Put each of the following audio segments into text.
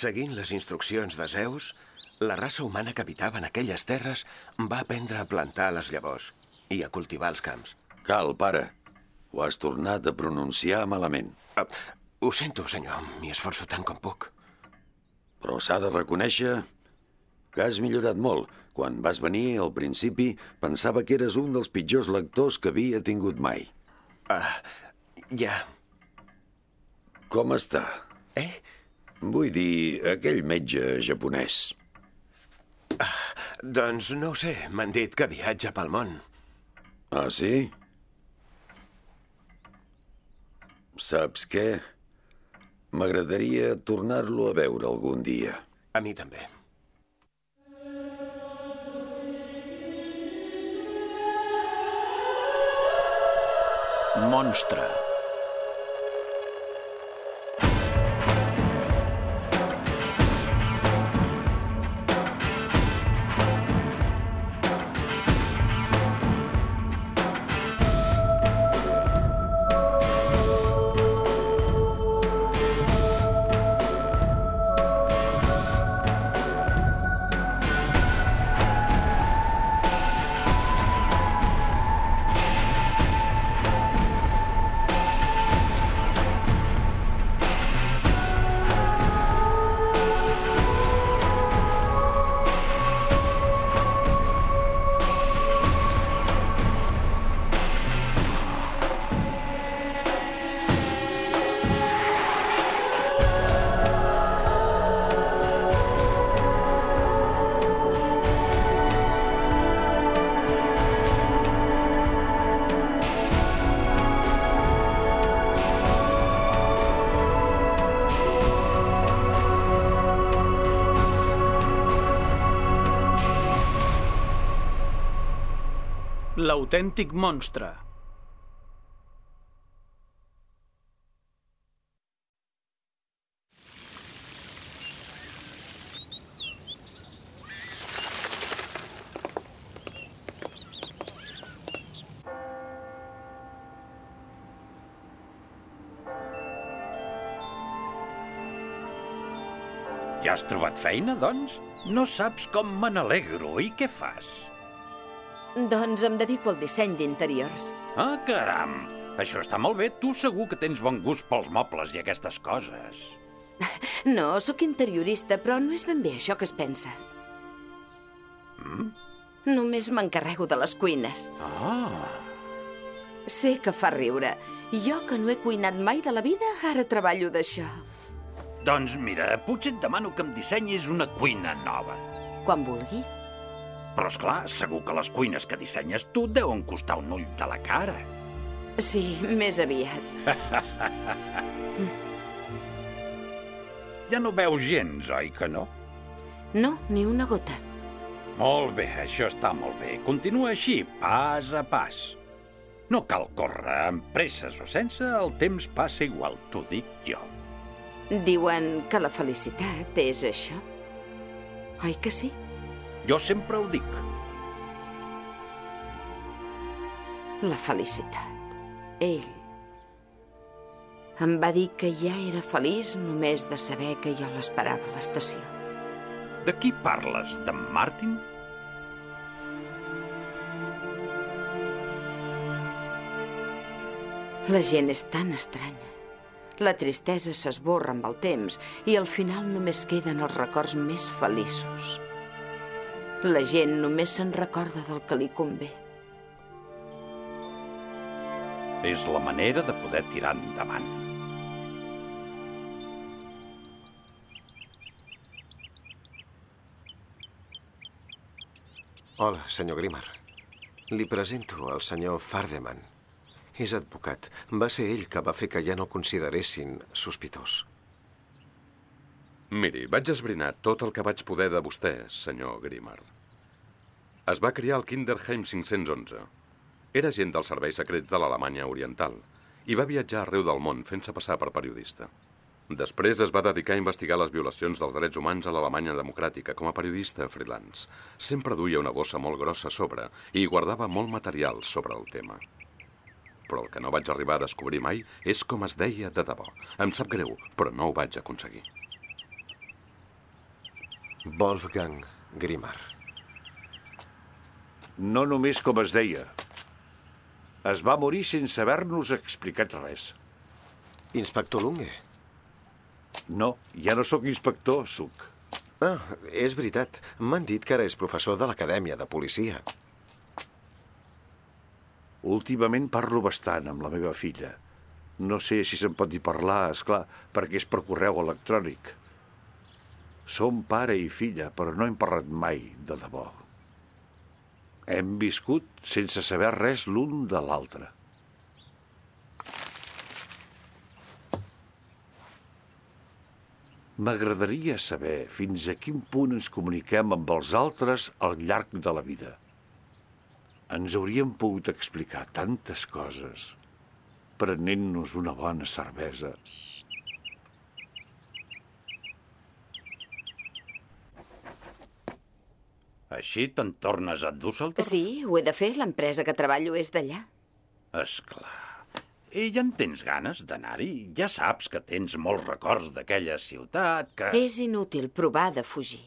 Seguint les instruccions de Zeus, la raça humana que habitava en aquelles terres va aprendre a plantar les llavors i a cultivar els camps. Cal, pare. Ho has tornat a pronunciar malament. Uh, ho sento, senyor. M'hi esforço tant com puc. Però s'ha de reconèixer que has millorat molt. Quan vas venir, al principi, pensava que eres un dels pitjors lectors que havia tingut mai. Ah, ja. Com està? Eh? Vull dir, aquell metge japonès. Ah, doncs no ho sé. M'han dit que viatja pel món. Ah, sí? Saps què? M'agradaria tornar-lo a veure algun dia. A mi també. Monstre. L'autèntic monstre. Ja has trobat feina, doncs? No saps com me n'alegro. I què fas? Doncs em dedico al disseny d'interiors. Ah, caram! Això està molt bé. Tu segur que tens bon gust pels mobles i aquestes coses. No, sóc interiorista, però no és ben bé això que es pensa. Mm? Només m'encarrego de les cuines. Ah! Sé que fa riure. Jo, que no he cuinat mai de la vida, ara treballo d'això. Doncs mira, potser et demano que em dissenyis una cuina nova. Quan vulgui. Però, és clar, segur que les cuines que dissenyes tu deuen costar un ull de la cara. Sí, més aviat. ja no veus gens, oi que no? No, ni una gota. Molt bé, això està molt bé. Continua així, pas a pas. No cal córrer amb presses o sense, el temps passa igual, t'ho dic jo. Diuen que la felicitat és això. Oi que sí? Jo sempre ho dic. La felicitat. Ell em va dir que ja era feliç només de saber que jo l'esperava a l'estació. De qui parles? D'en Martin? La gent és tan estranya. La tristesa s'esborra amb el temps i al final només queden els records més feliços. La gent només se'n recorda del que li convé. És la manera de poder tirar endavant. Hola, senyor Grimmer. Li presento el senyor Fardeman. És advocat. Va ser ell que va fer que ja no el consideressin sospitós. Miri, vaig esbrinar tot el que vaig poder de vostè, senyor Grimmer. Es va criar al Kinderheim 511. Era agent dels serveis secrets de l'Alemanya Oriental i va viatjar arreu del món fent-se passar per periodista. Després es va dedicar a investigar les violacions dels drets humans a l'Alemanya democràtica com a periodista freelance. Sempre duia una bossa molt grossa a sobre i guardava molt material sobre el tema. Però el que no vaig arribar a descobrir mai és com es deia de debò. Em sap greu, però no ho vaig aconseguir. Wolfgang Grimar. No només com es deia. Es va morir sense haver-nos explicat res. Inspector Lunge. No, ja no sóc inspector, suc. Ah, és veritat. M'han dit que ara és professor de l'Acadèmia de Policia. Últimament parlo bastant amb la meva filla. No sé si se'n pot dir parlar, és clar, perquè és per correu electrònic. Som pare i filla, però no hem parlat mai de debò. Hem viscut sense saber res l'un de l'altre. M'agradaria saber fins a quin punt ens comuniquem amb els altres al llarg de la vida. Ens hauríem pogut explicar tantes coses prenent-nos una bona cervesa. Així te'n tornes a Düsseldorf? Sí, ho he de fer. L'empresa que treballo és d'allà. És clar. I ja en tens ganes d'anar-hi? Ja saps que tens molts records d'aquella ciutat, que... És inútil provar de fugir.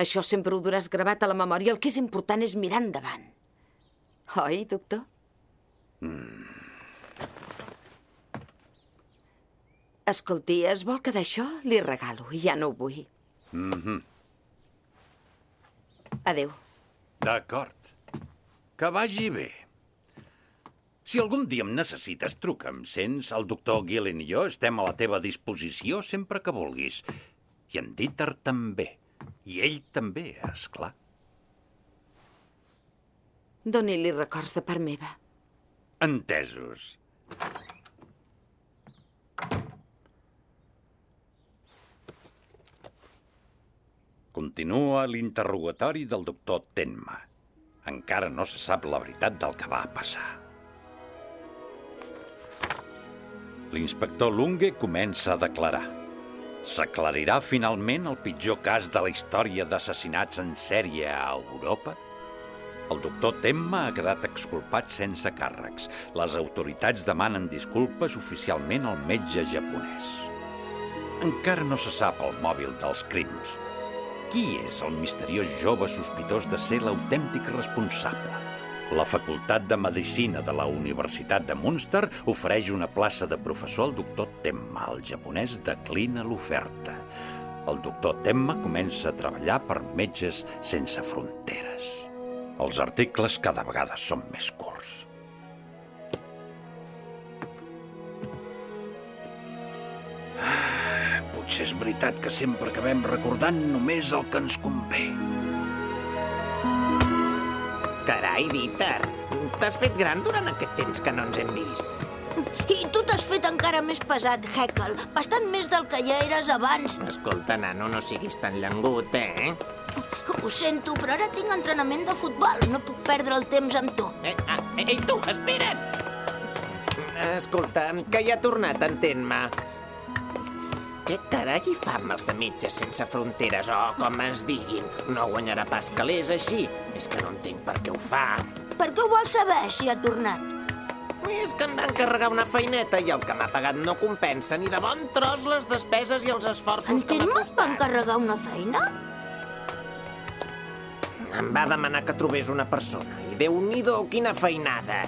Això sempre ho duràs gravat a la memòria. El que és important és mirar endavant. Oi, doctor? Mm. Escolti, es vol que d'això li regalo. Ja no ho vull. Mm -hmm. Adéu. D'acord. Que vagi bé. Si algun dia em necessites, truca'm. Sents? El doctor Gillen i jo estem a la teva disposició sempre que vulguis. I en Dieter també. I ell també, és clar. Doni-li records de part meva. Entesos. Continua l'interrogatori del doctor Tenma. Encara no se sap la veritat del que va passar. L'inspector Lunge comença a declarar. S'aclarirà finalment el pitjor cas de la història d'assassinats en sèrie a Europa? El doctor Temma ha quedat exculpat sense càrrecs. Les autoritats demanen disculpes oficialment al metge japonès. Encara no se sap el mòbil dels crims. Qui és el misteriós jove sospitós de ser l'autèntic responsable? La Facultat de Medicina de la Universitat de Munster ofereix una plaça de professor al doctor Temma. El japonès declina l'oferta. El doctor Temma comença a treballar per Metges Sense Fronteres. Els articles cada vegada són més curts. Potser és veritat que sempre acabem recordant només el que ens convé. Carai, Dieter, t'has fet gran durant aquest temps que no ens hem vist. I tu t'has fet encara més pesat, Heckel. Bastant més del que ja eres abans. Escolta, nano, no siguis tan llengut, eh? Ho sento, però ara tinc entrenament de futbol. No puc perdre el temps amb tu. Eh, ah, ei, tu, espera't! Escolta, que ja ha tornat, entén-me. Què carai hi fa amb els de Metges Sense Fronteres, o com es diguin? No guanyarà pas calés així. És que no entenc per què ho fa. Per què ho vols saber, si ha tornat? És que em va encarregar una feineta i el que m'ha pagat no compensa ni de bon tros les despeses i els esforços que m'ha Entén-me, va costat. encarregar una feina? Em va demanar que trobés una persona i déu nhi quina feinada.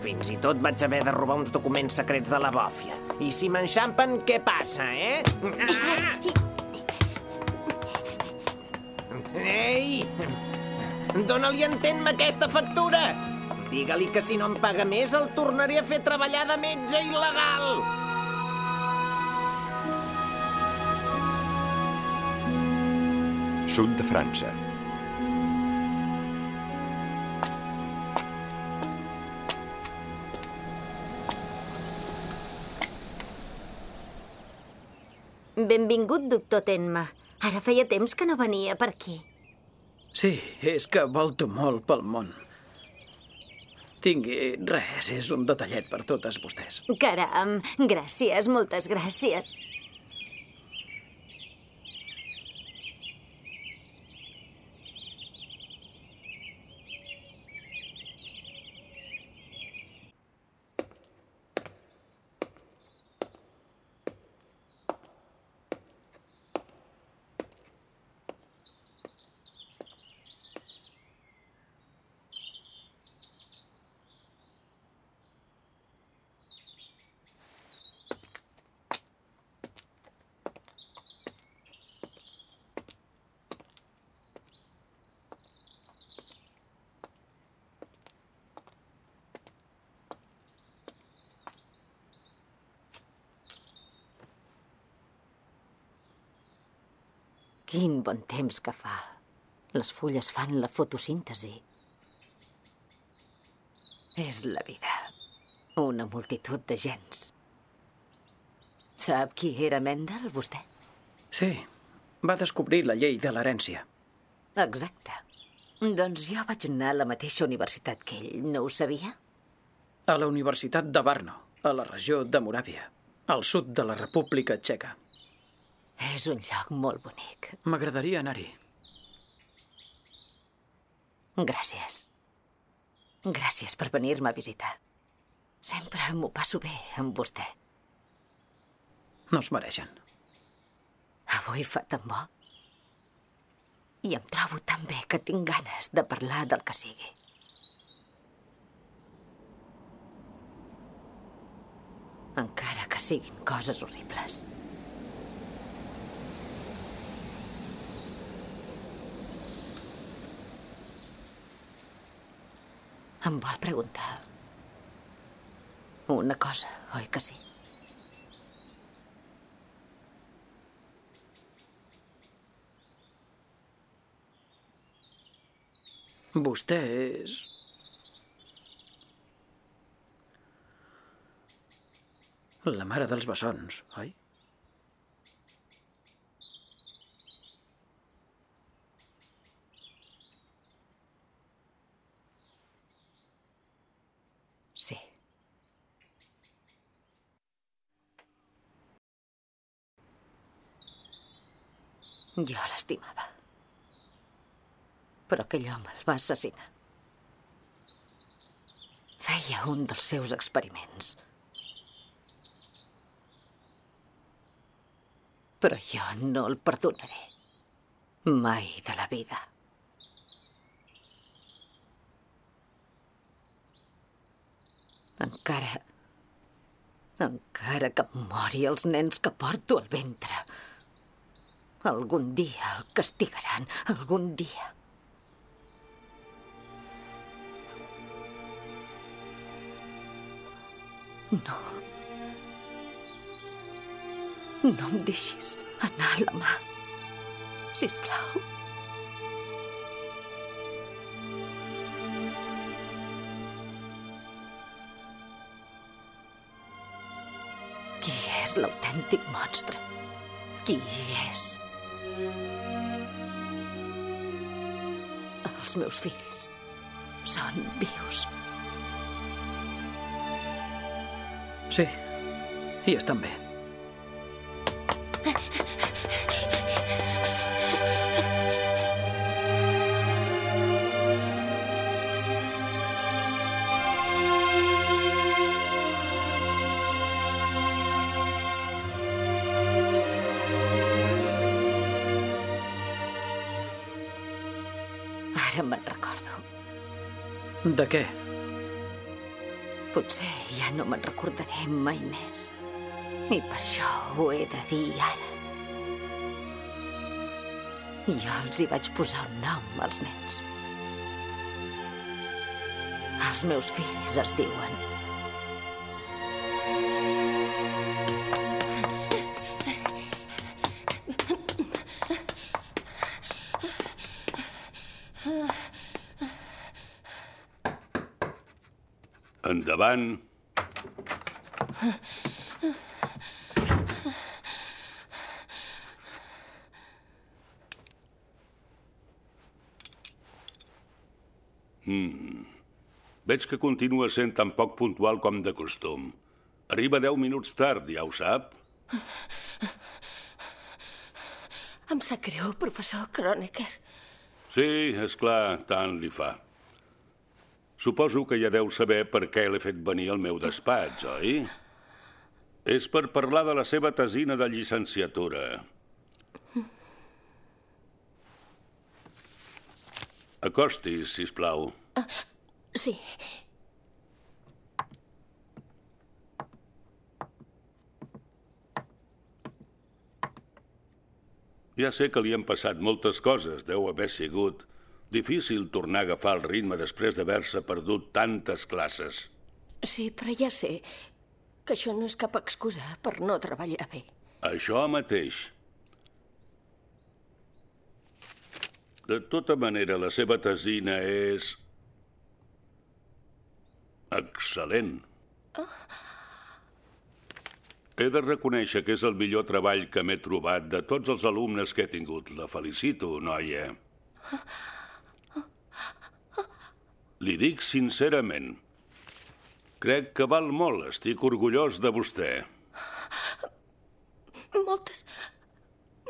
Fins i tot vaig haver de robar uns documents secrets de la bòfia. I si m'enxampen, què passa, eh? Ah! Ei! Dóna-li entén-me aquesta factura! Digue-li que si no em paga més el tornaré a fer treballar de metge il·legal! Sud de França. Benvingut, doctor Tenma. Ara feia temps que no venia per aquí. Sí, és que volto molt pel món. Tingui res, és un detallet per totes vostès. Caram, gràcies, moltes gràcies. Quin bon temps que fa. Les fulles fan la fotosíntesi. És la vida. Una multitud de gens. Sap qui era Mendel, vostè? Sí, va descobrir la llei de l'herència. Exacte. Doncs jo vaig anar a la mateixa universitat que ell. No ho sabia? A la Universitat de Brno, a la regió de Moràvia, al sud de la República Txeca. És un lloc molt bonic. M'agradaria anar-hi. Gràcies. Gràcies per venir-me a visitar. Sempre m'ho passo bé amb vostè. No es mereixen. Avui fa tan bo. I em trobo tan bé que tinc ganes de parlar del que sigui. Encara que siguin coses horribles. Em vol preguntar una cosa, oi que sí? Vostè és... La mare dels bessons, oi? Sí. Jo l'estimava. Però aquell home el va assassinar. Feia un dels seus experiments. Però jo no el perdonaré. Mai de la vida. Encara... Encara que mori els nens que porto al ventre. Algun dia el castigaran, algun dia. No. No em deixis anar la mà. Sisplau. Qui és l'autèntic monstre? Qui és? Els meus fills són vius. Sí, i estan bé. De què? Potser ja no me'n recordaré mai més. I per això ho he de dir ara. Jo els hi vaig posar un nom als nens. Els meus fills es diuen... Endavant. Mm. Veig que continua sent tan poc puntual com de costum. Arriba deu minuts tard, ja ho sap. Em sap greu, professor Kronecker. Sí, és clar, tant li fa. Suposo que ja deu saber per què l'he fet venir al meu despatx, oi? És per parlar de la seva tesina de llicenciatura. Acostis, si plau. Sí. Ja sé que li han passat moltes coses, deu haver sigut difícil tornar a agafar el ritme després d'haver-se perdut tantes classes. Sí, però ja sé que això no és cap excusa per no treballar bé. Això mateix. De tota manera, la seva tesina és... excel·lent. He de reconèixer que és el millor treball que m'he trobat de tots els alumnes que he tingut. La felicito, noia. Li dic sincerament. Crec que val molt. Estic orgullós de vostè. Moltes...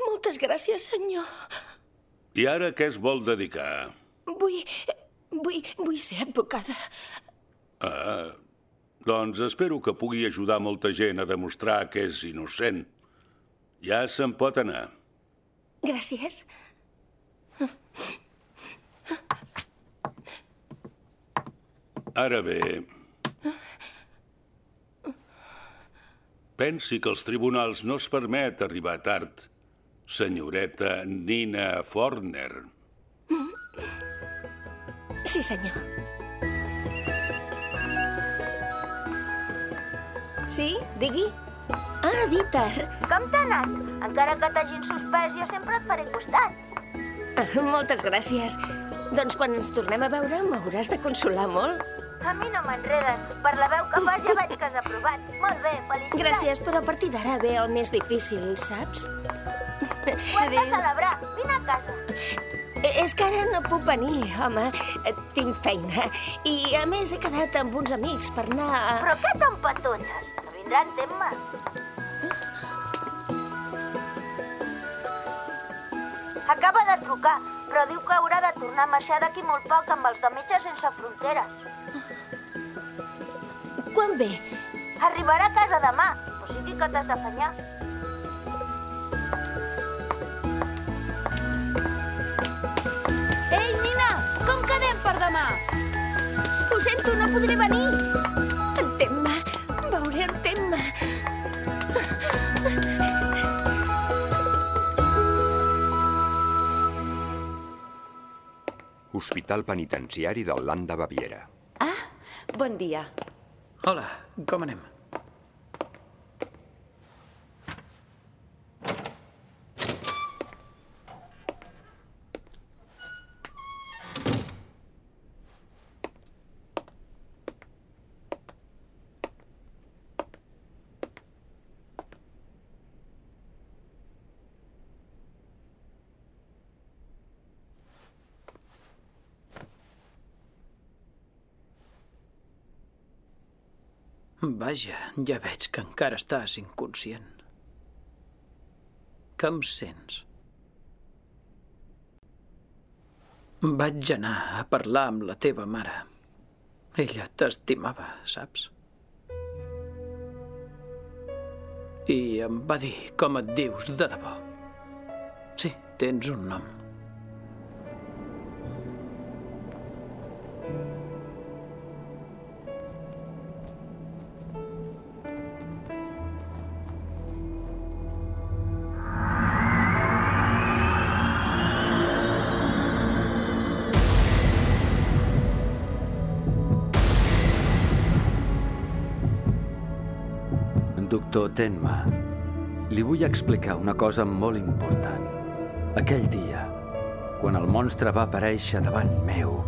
Moltes gràcies, senyor. I ara què es vol dedicar? Vull... Vull, vull ser advocada. Ah, doncs espero que pugui ajudar molta gent a demostrar que és innocent. Ja se'n pot anar. Gràcies. Ara bé... Pensi que els tribunals no es permet arribar tard, senyoreta Nina Forner. Sí, senyor. Sí, digui. Ah, Dieter. Com t'ha anat? Encara que t'hagin suspès, jo sempre et faré costat. Ah, moltes gràcies. Doncs quan ens tornem a veure m'hauràs de consolar molt. A mi no m'enredes. Per la veu que fas ja veig que has aprovat. Molt bé, felicitats. Gràcies, però a partir d'ara ve el més difícil, saps? Ho hem de celebrar. Vine a casa. Eh, És que ara no puc venir, home. Eh, Tinc feina. I, a més, he quedat amb uns amics per anar a... Però què t'empatolles? Que vindran tema. Acaba de trucar, però diu que haurà de tornar a marxar d'aquí molt poc amb els de Metges Sense Fronteres. Quan ve? Arribarà a casa demà, o sigui que t'has d'afanyar. Ei, Nina, com quedem per demà? Ho sento, no podré venir. Entén-me. Veuré, entén-me. Hospital Penitenciari del Land de Baviera. Bon dia. Hola, com anem? Vaja, ja veig que encara estàs inconscient. Que em sents? Vaig anar a parlar amb la teva mare. Ella t'estimava, saps? I em va dir com et dius de debò. Sí, tens un nom. Tenma, li vull explicar una cosa molt important. Aquell dia, quan el monstre va aparèixer davant meu,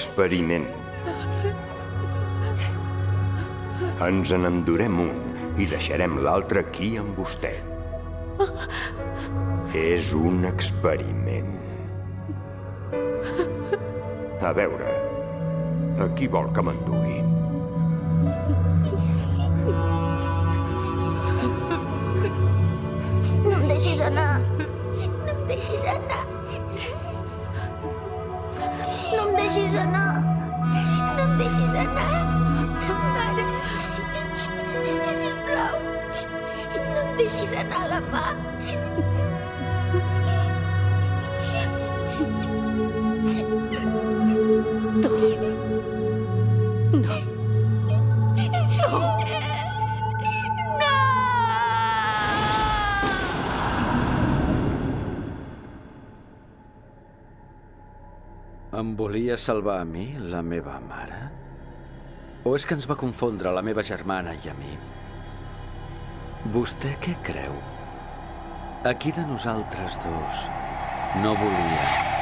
experiment. Ens n'endurem un i deixarem l'altre aquí amb vostè. És un experiment. A veure, a qui vol que m'endugui? No em deixis anar! No em deixis anar! Deixis anar! No em deixis anar! Mare! Sisplau! No em deixis anar la mà! Tu. Volia salvar a mi, la meva mare? O és que ens va confondre la meva germana i a mi? Vostè què creu? A qui de nosaltres dos no volia?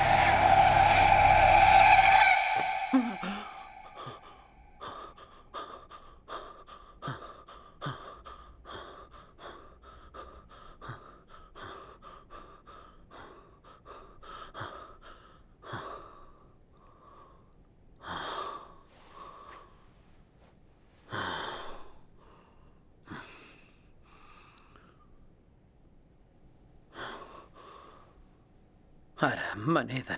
Ara me n'he d'anar. Adéu.